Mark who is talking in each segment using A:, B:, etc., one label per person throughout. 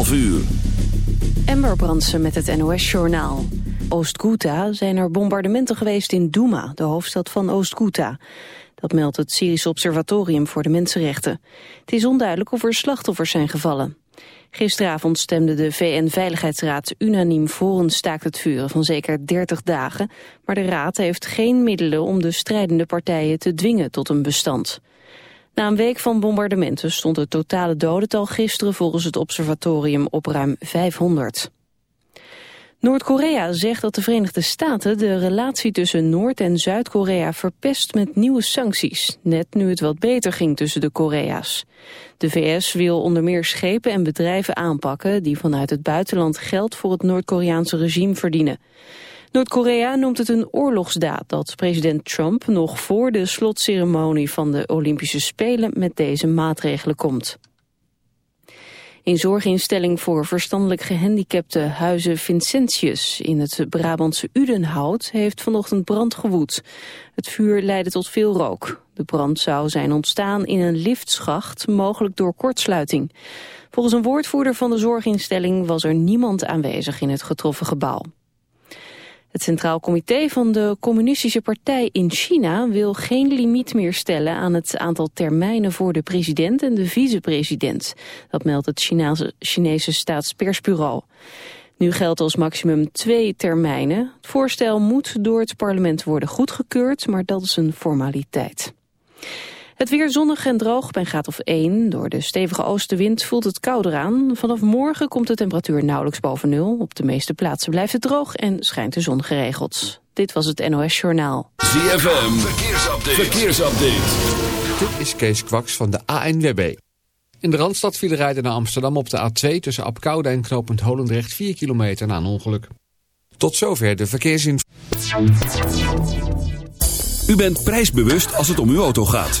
A: 11 uur.
B: Ember met het NOS-journaal. Oost-Ghouta zijn er bombardementen geweest in Douma, de hoofdstad van Oost-Ghouta. Dat meldt het Syrische Observatorium voor de Mensenrechten. Het is onduidelijk of er slachtoffers zijn gevallen. Gisteravond stemde de VN-veiligheidsraad unaniem voor een staakt het vuren van zeker 30 dagen, maar de raad heeft geen middelen om de strijdende partijen te dwingen tot een bestand. Na een week van bombardementen stond het totale dodental gisteren volgens het observatorium op ruim 500. Noord-Korea zegt dat de Verenigde Staten de relatie tussen Noord- en Zuid-Korea verpest met nieuwe sancties, net nu het wat beter ging tussen de Korea's. De VS wil onder meer schepen en bedrijven aanpakken die vanuit het buitenland geld voor het Noord-Koreaanse regime verdienen. Noord-Korea noemt het een oorlogsdaad dat president Trump nog voor de slotceremonie van de Olympische Spelen met deze maatregelen komt. In zorginstelling voor verstandelijk gehandicapte huizen Vincentius in het Brabantse Udenhout heeft vanochtend brand gewoed. Het vuur leidde tot veel rook. De brand zou zijn ontstaan in een liftschacht, mogelijk door kortsluiting. Volgens een woordvoerder van de zorginstelling was er niemand aanwezig in het getroffen gebouw. Het Centraal Comité van de Communistische Partij in China wil geen limiet meer stellen aan het aantal termijnen voor de president en de vicepresident. Dat meldt het Chinese, Chinese staatspersbureau. Nu geldt als maximum twee termijnen. Het voorstel moet door het parlement worden goedgekeurd, maar dat is een formaliteit. Het weer zonnig en droog bij graad of 1. Door de stevige oostenwind voelt het kouder aan. Vanaf morgen komt de temperatuur nauwelijks boven nul. Op de meeste plaatsen blijft het droog en schijnt de zon geregeld. Dit was het NOS Journaal.
A: ZFM, verkeersupdate. verkeersupdate.
C: Dit is Kees Kwaks van de ANWB. In de Randstad vielen rijden naar Amsterdam op de A2 tussen Apkoude en knooppunt Holendrecht 4 kilometer na een ongeluk. Tot zover de verkeersinformatie.
A: U bent prijsbewust als het om uw auto gaat.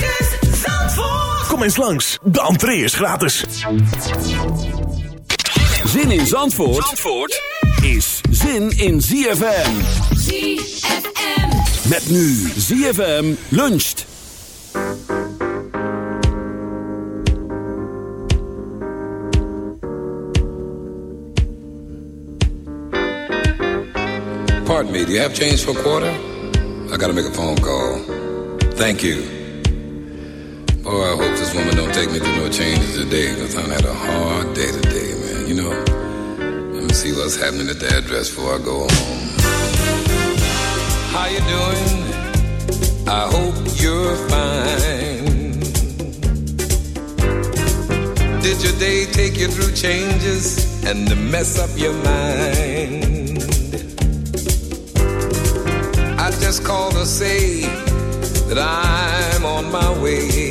D: Kom eens langs, de entree is gratis.
A: Zin in Zandvoort, Zandvoort is zin in ZFM.
E: ZFM.
A: Met nu ZFM luncht.
F: Pardon me, do you have change for a quarter? I gotta make a phone call. Thank you. Oh, I hope this woman don't take me through no changes today, because I had a hard day today, man. You know, let me see what's happening at the address before I go home. How you doing? I hope you're fine. Did your day take you through changes and to mess up your mind? I just called to say that I'm on my way.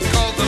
F: because the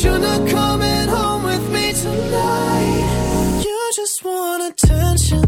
G: shouldn't coming home with me tonight. You just want attention.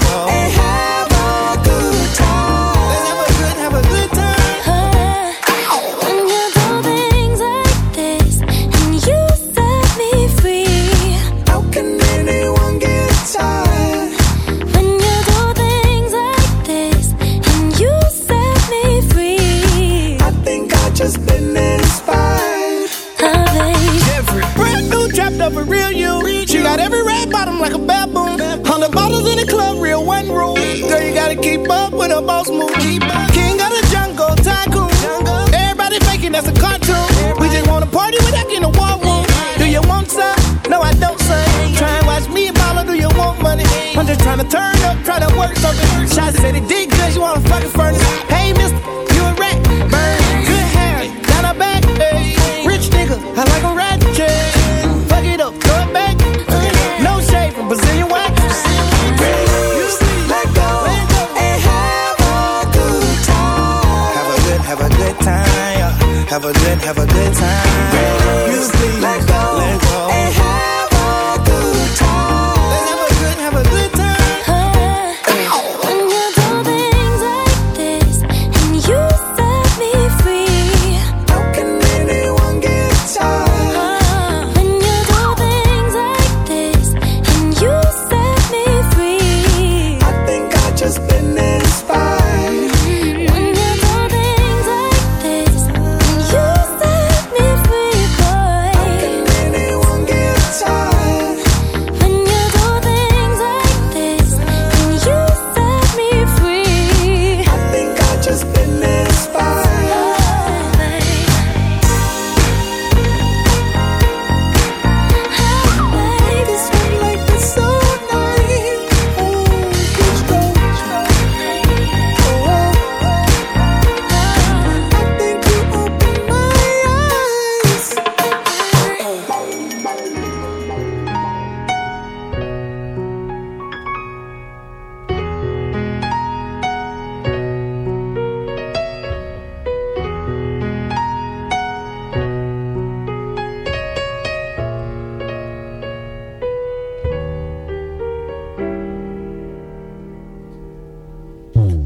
H: To turn up, try to work something. Shots said it did good, you wanna fucking furnace. Hey, mister, you a rat. Burn, good hair, down her back. Hey, rich nigga, I like a ratchet. Fuck it up, throw it back. No shade from Brazilian wax. Let go and have a good time. Have a good, have a good time. Have a good, have a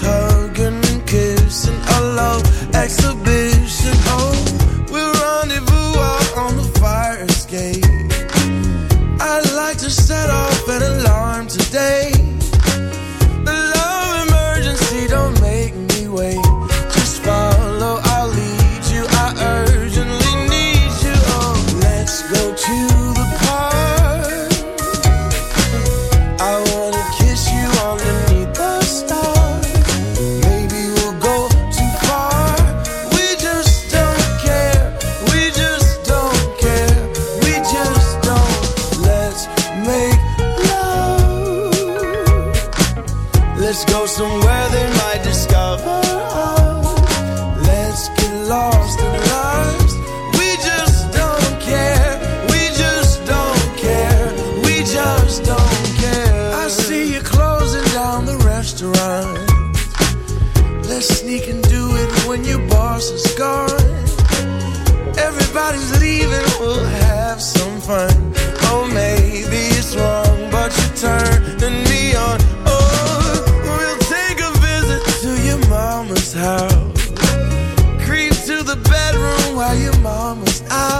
H: hugging and kissing. A love. I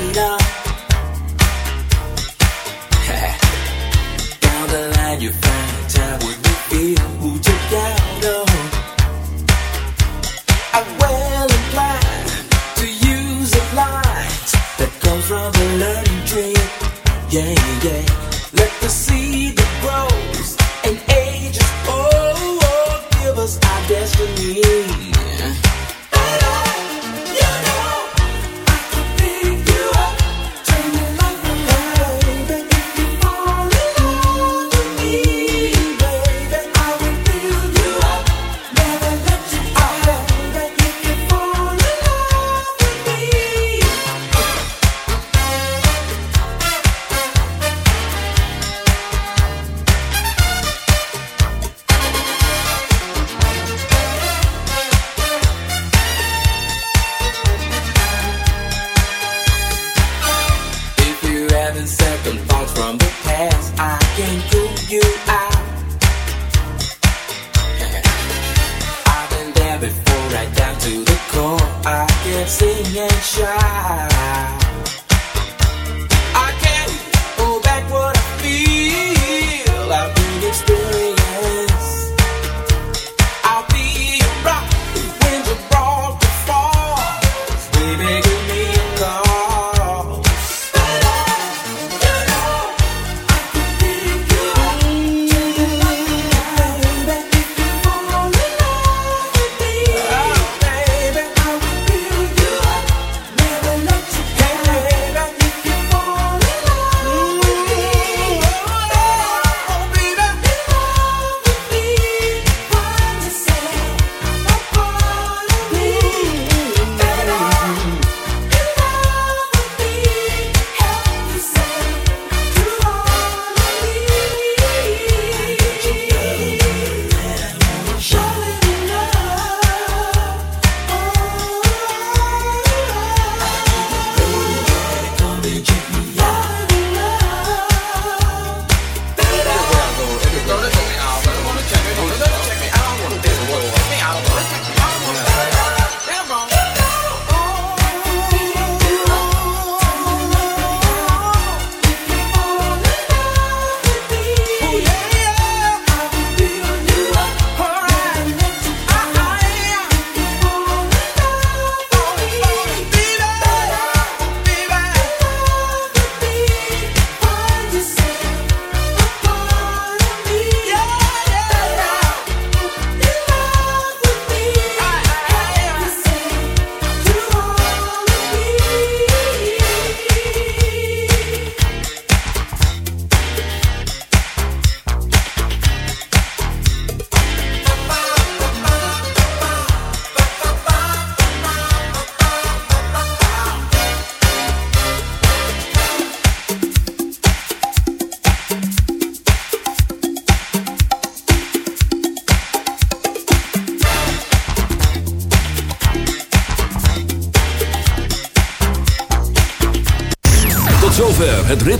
G: the line you find time feel who to use a line that comes from the learning tree. Yeah, yeah.